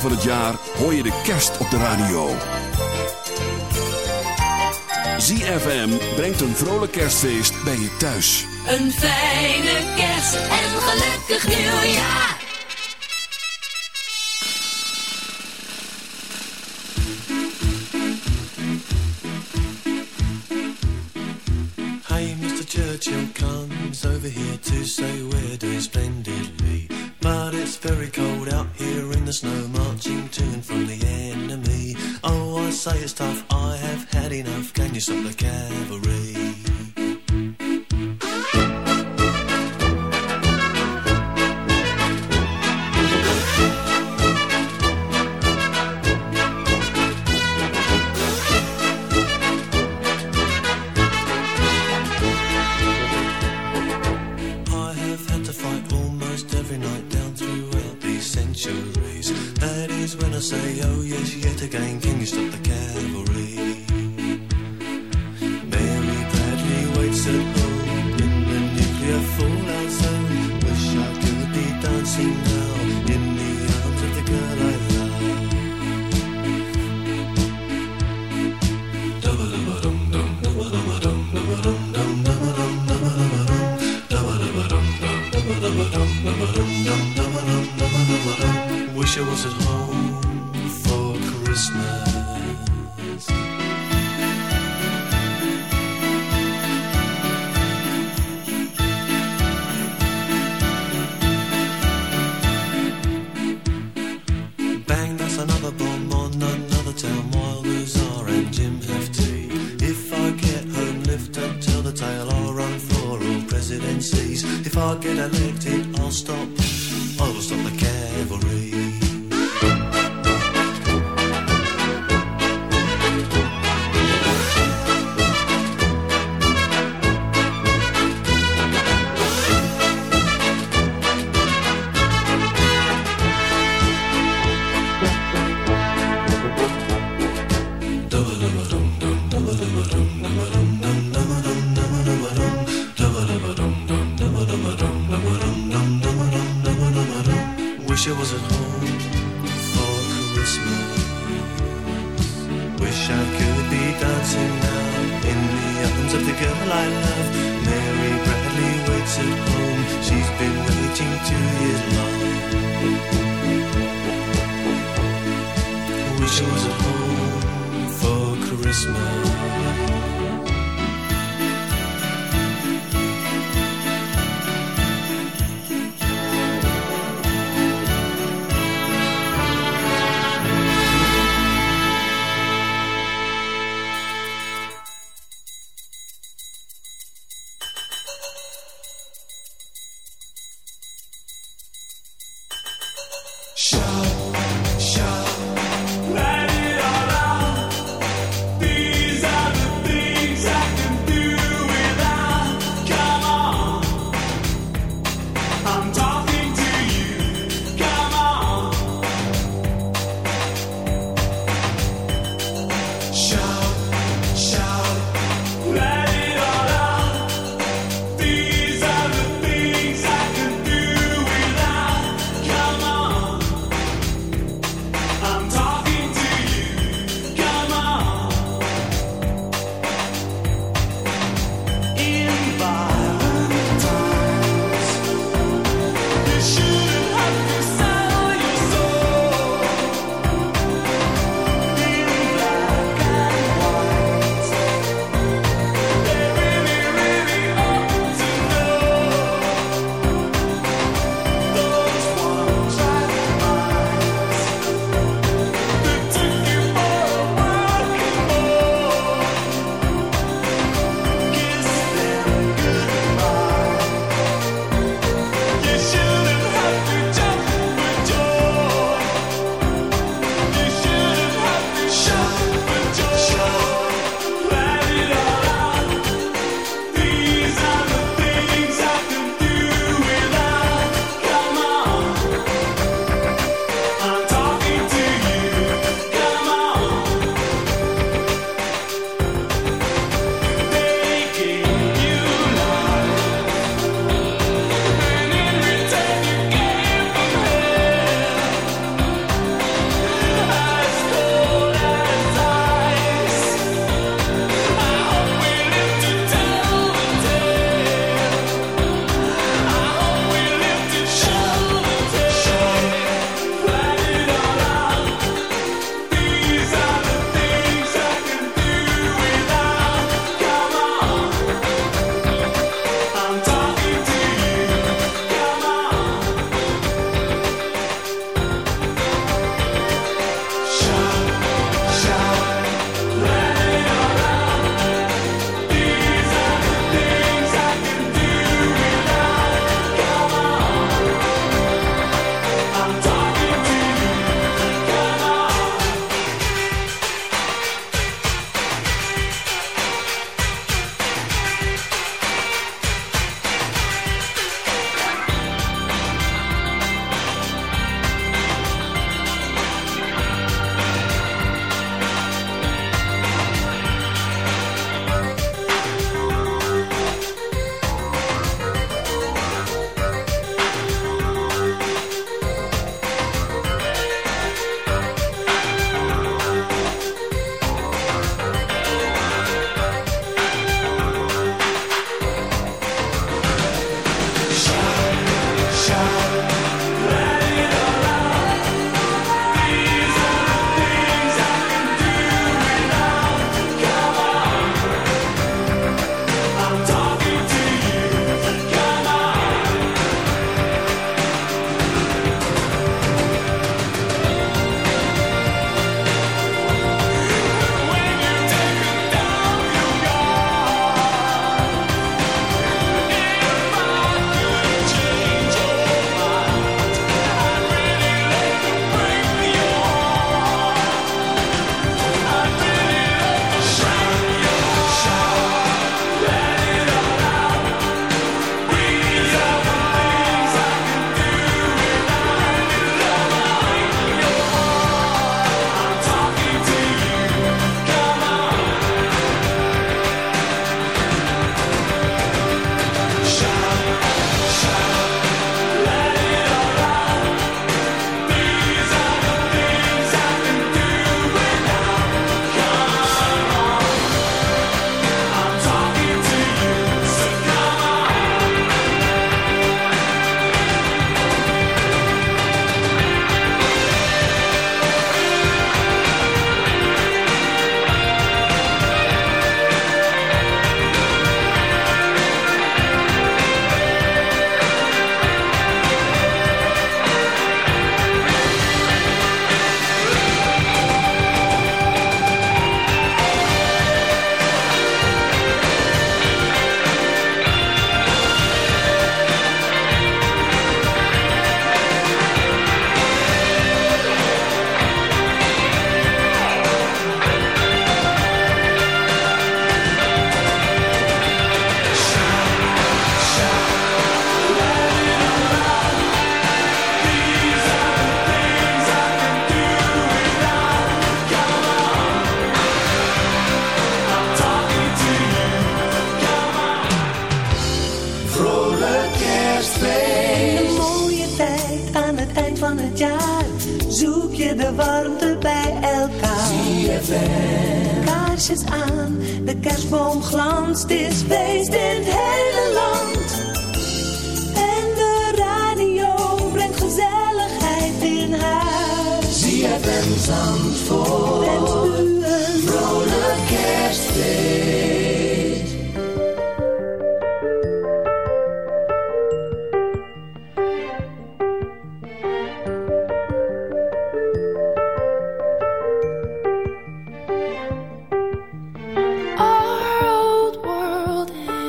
Van het jaar hoor je de kerst op de radio. ZFM brengt een vrolijk kerstfeest bij je thuis. Een fijne kerst en een gelukkig nieuwjaar. Cold out here in the snow, marching to and from the enemy. Oh, I say it's tough, pocket, I licked it all. Stop.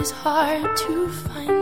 is hard to find.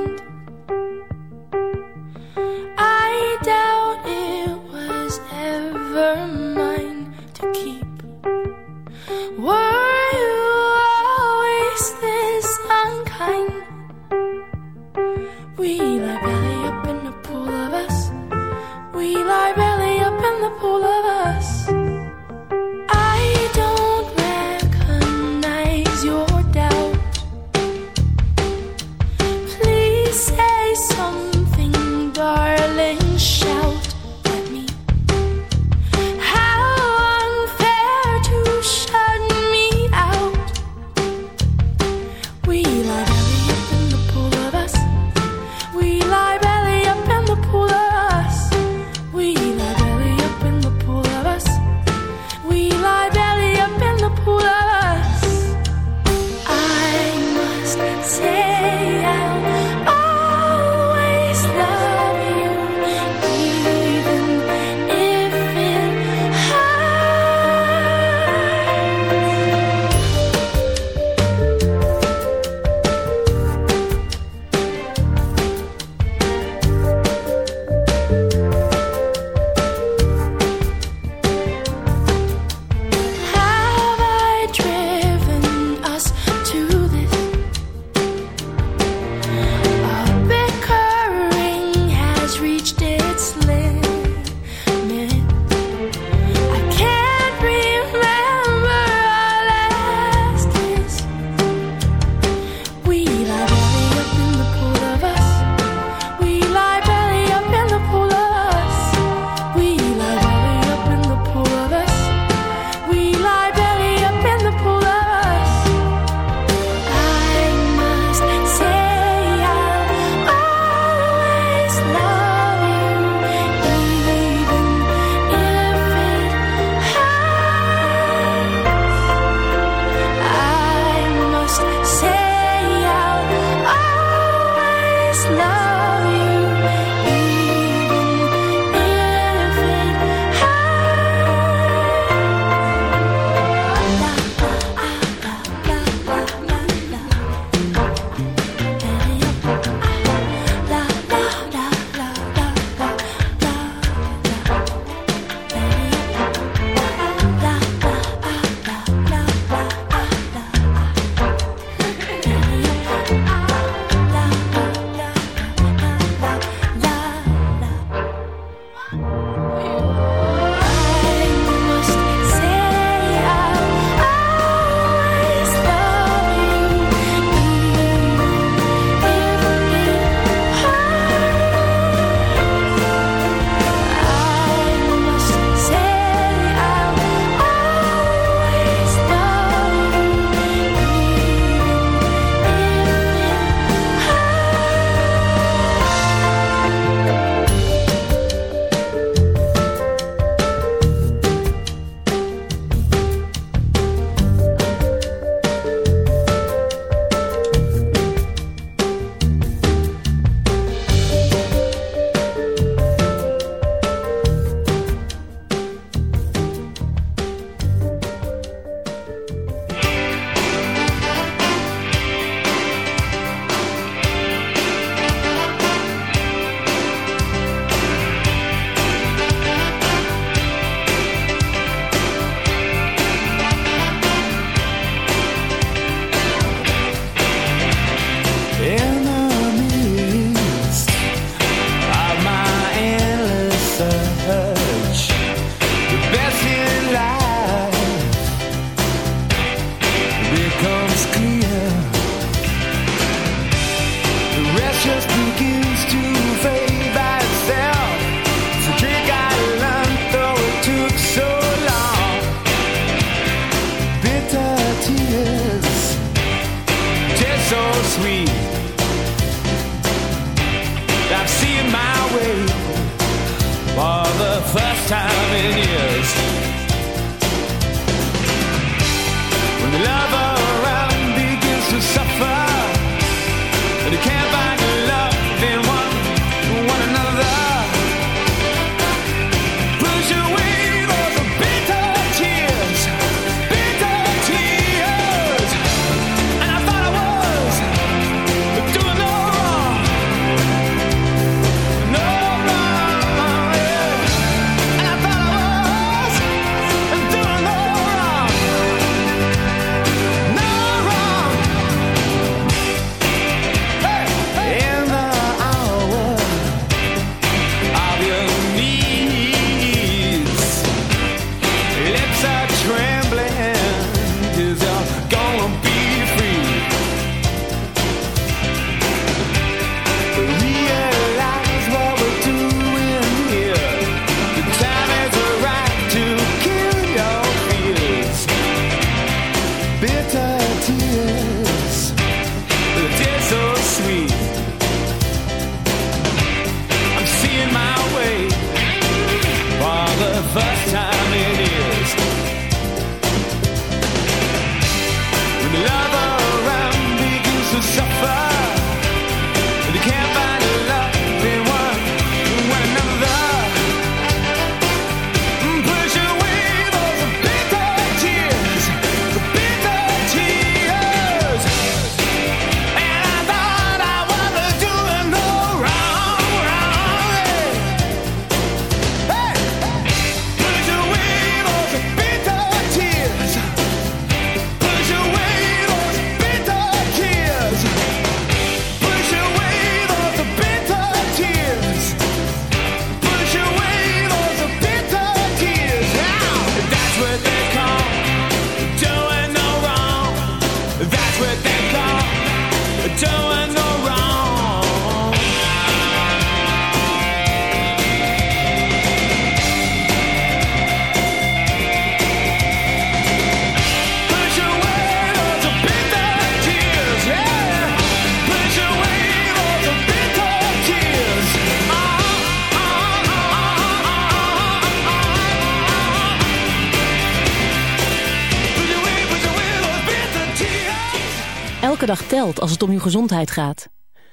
Telt als het om uw gezondheid gaat.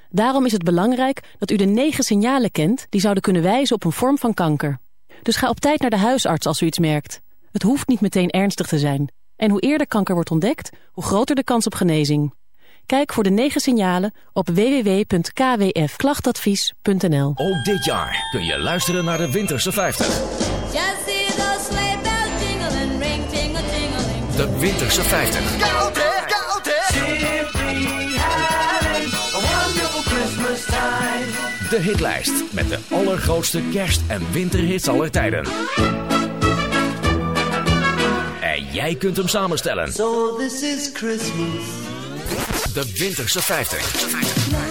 Daarom is het belangrijk dat u de negen signalen kent die zouden kunnen wijzen op een vorm van kanker. Dus ga op tijd naar de huisarts als u iets merkt. Het hoeft niet meteen ernstig te zijn. En hoe eerder kanker wordt ontdekt, hoe groter de kans op genezing. Kijk voor de negen signalen op www.kwfklachtadvies.nl Ook dit jaar kun je luisteren naar de Winterse 50. Just see those sleigh bells jingling, ring, tingle, tingling. De Winterse 50. De hitlijst met de allergrootste kerst- en winterhits aller tijden. En jij kunt hem samenstellen. So this is Christmas. De Winterse 50.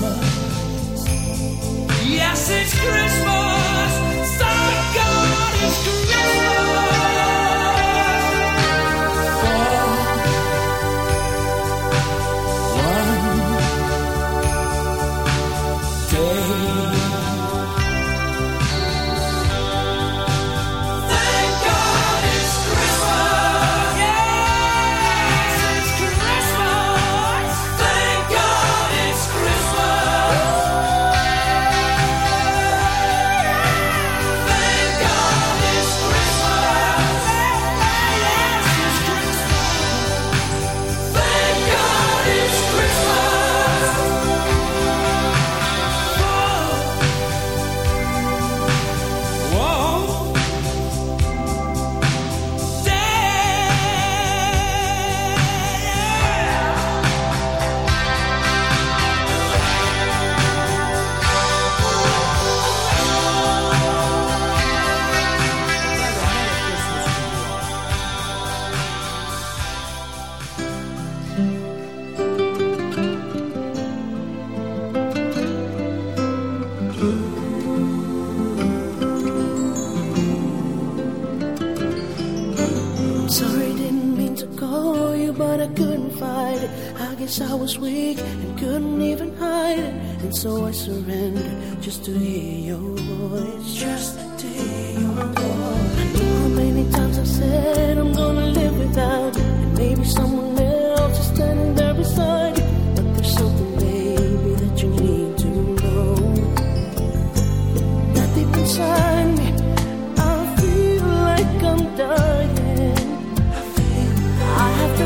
Christmas.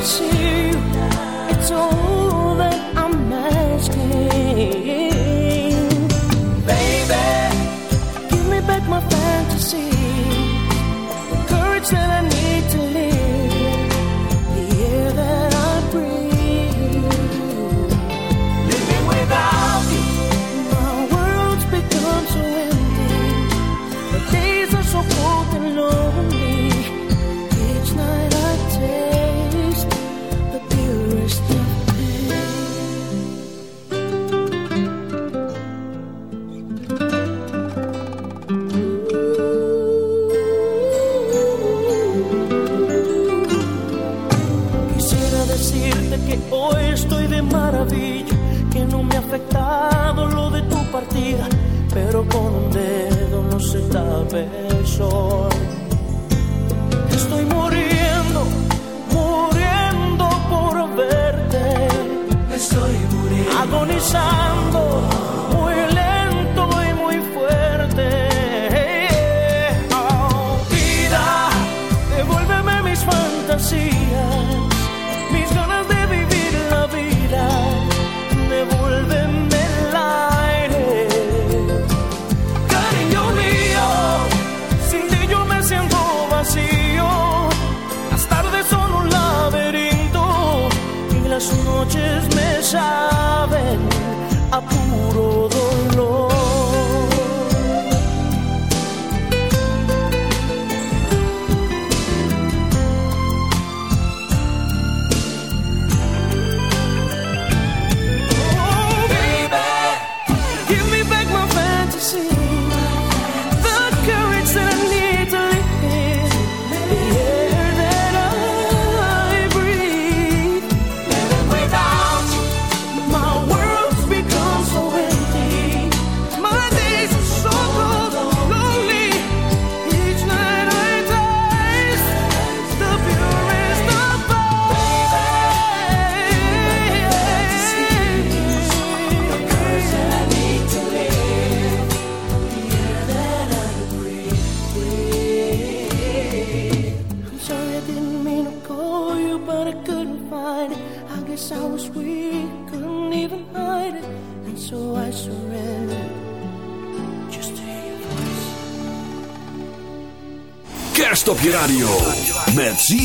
to you. It's all. Estoy muriendo, muriendo por verte. Estoy muriendo. Agonizando. saben puro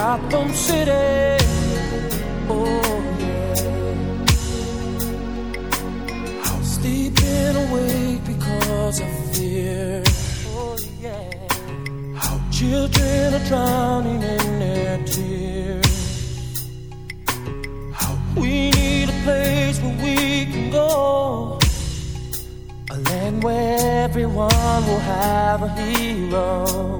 Gotham City, oh yeah. I'm sleeping awake because of fear. Oh yeah. How children are drowning in their tears. How we need a place where we can go. A land where everyone will have a hero.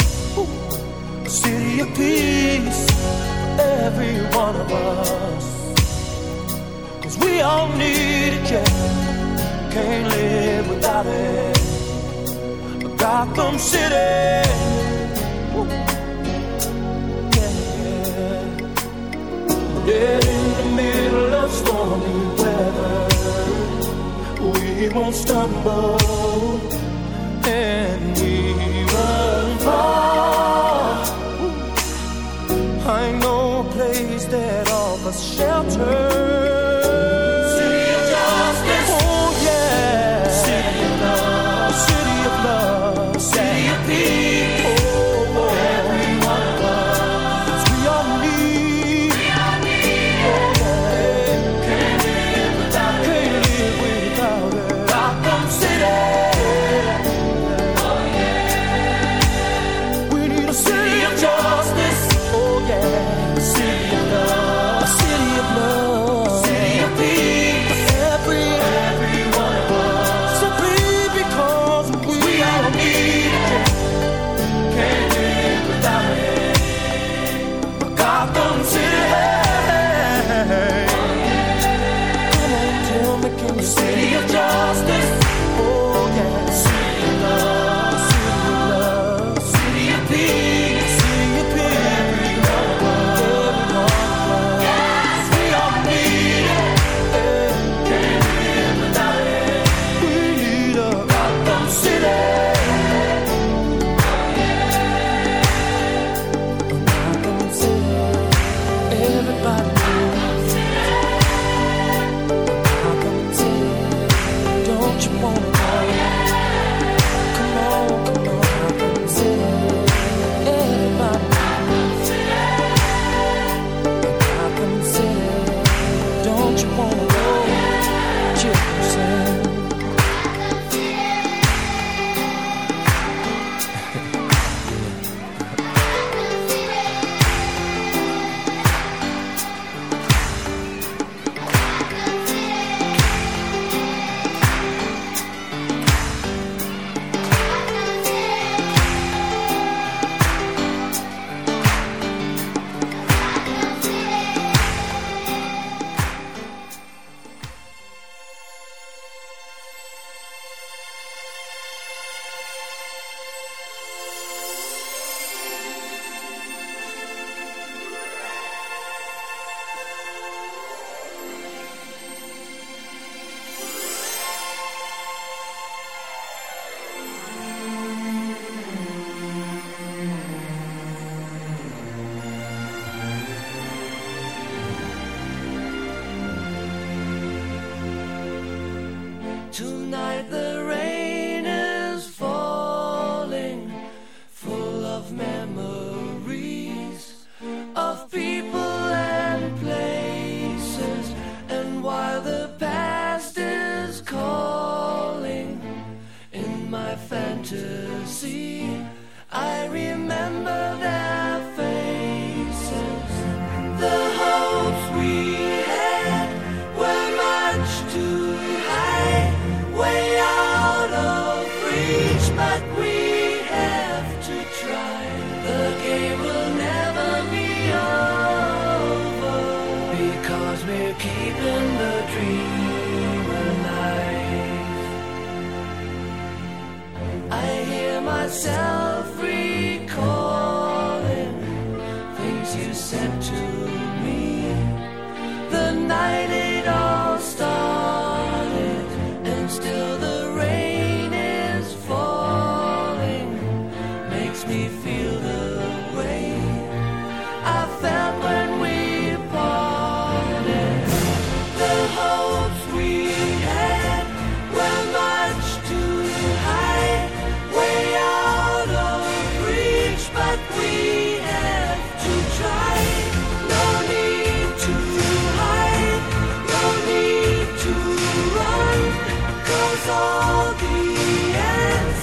A peace for every one of us. Cause we all need it, yeah. Can't live without it. A Gotham City, yeah. Dead in the middle of stormy weather we won't stumble and instead of a shelter.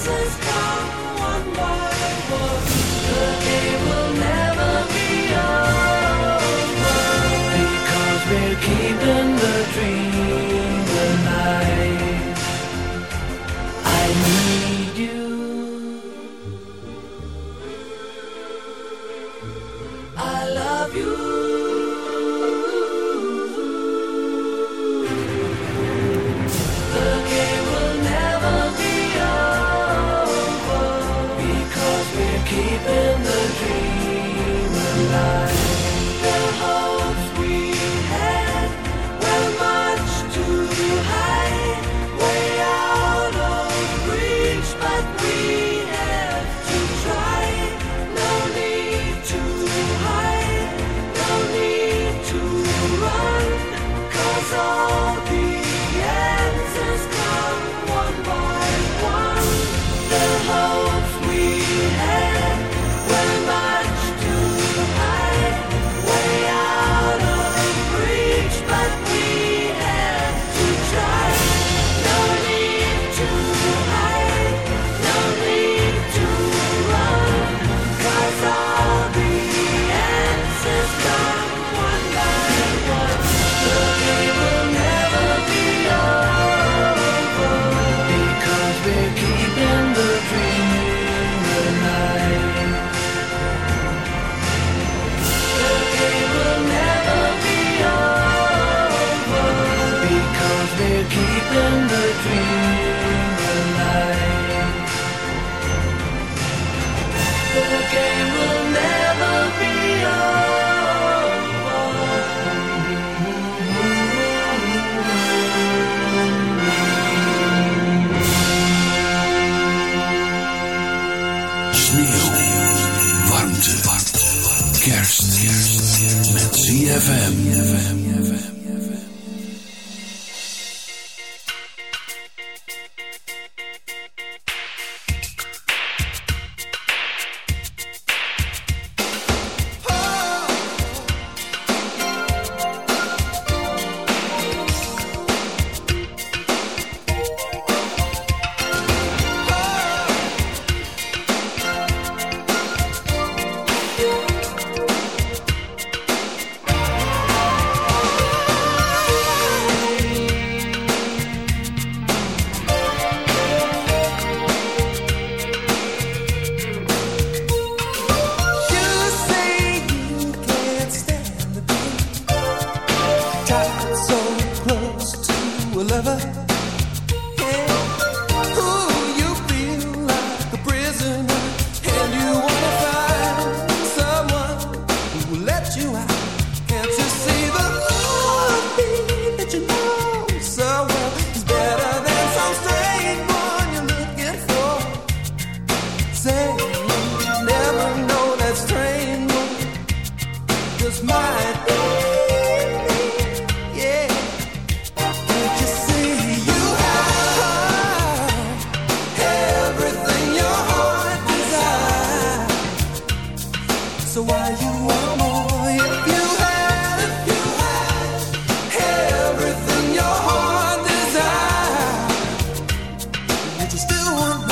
was still want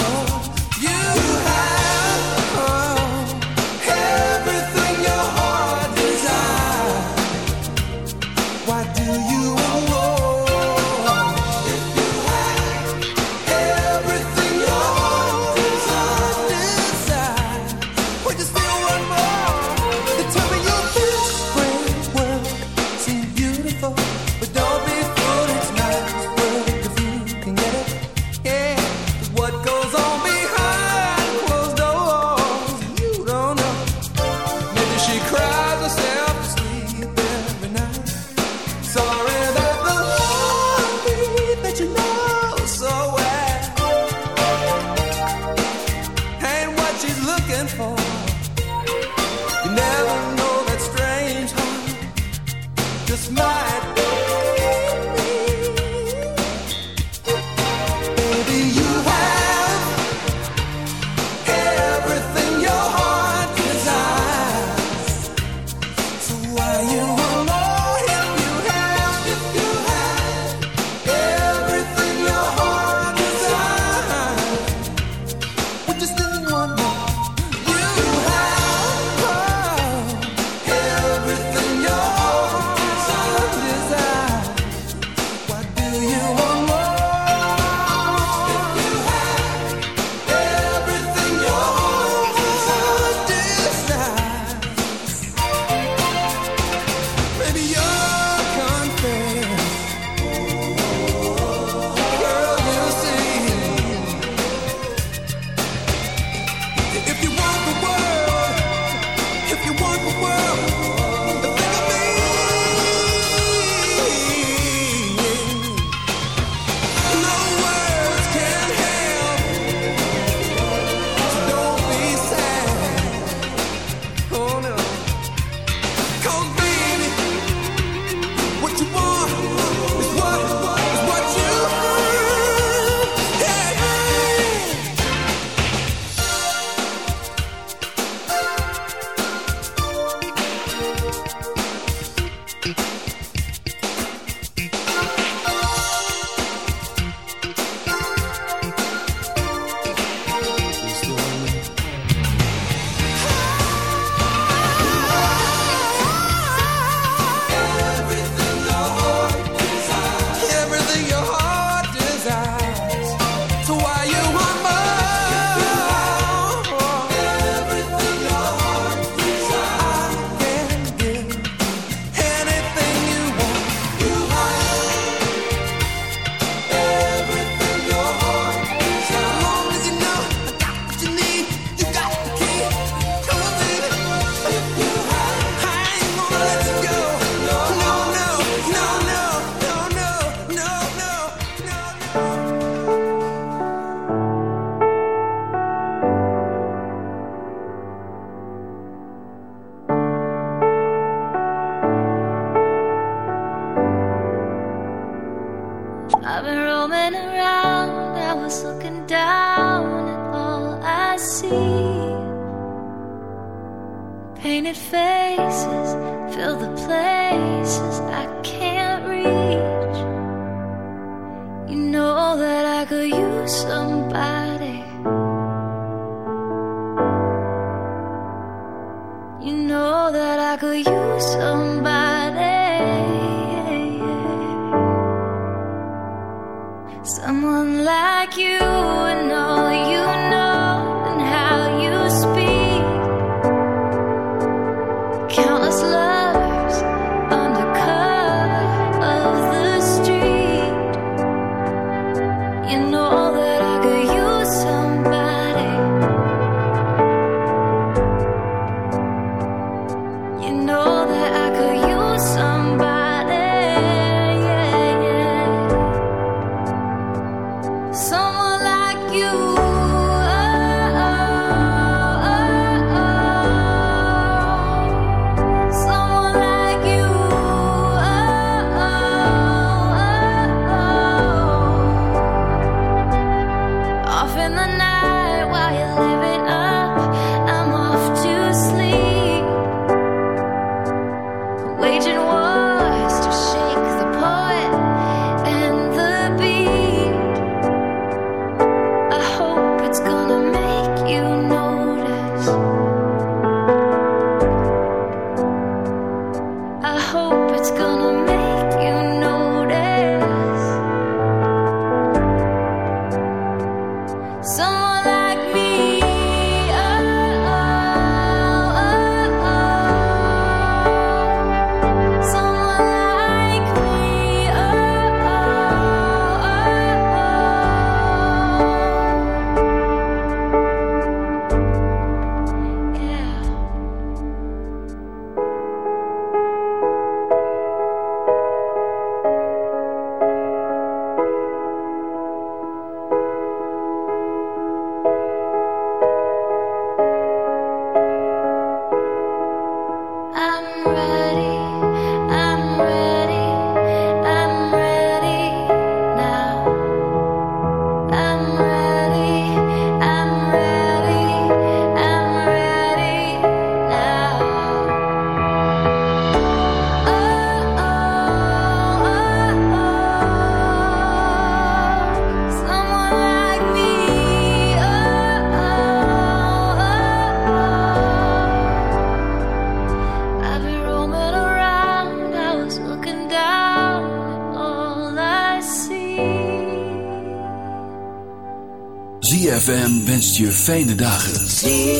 I could use somebody. Someone like you fijne dagen.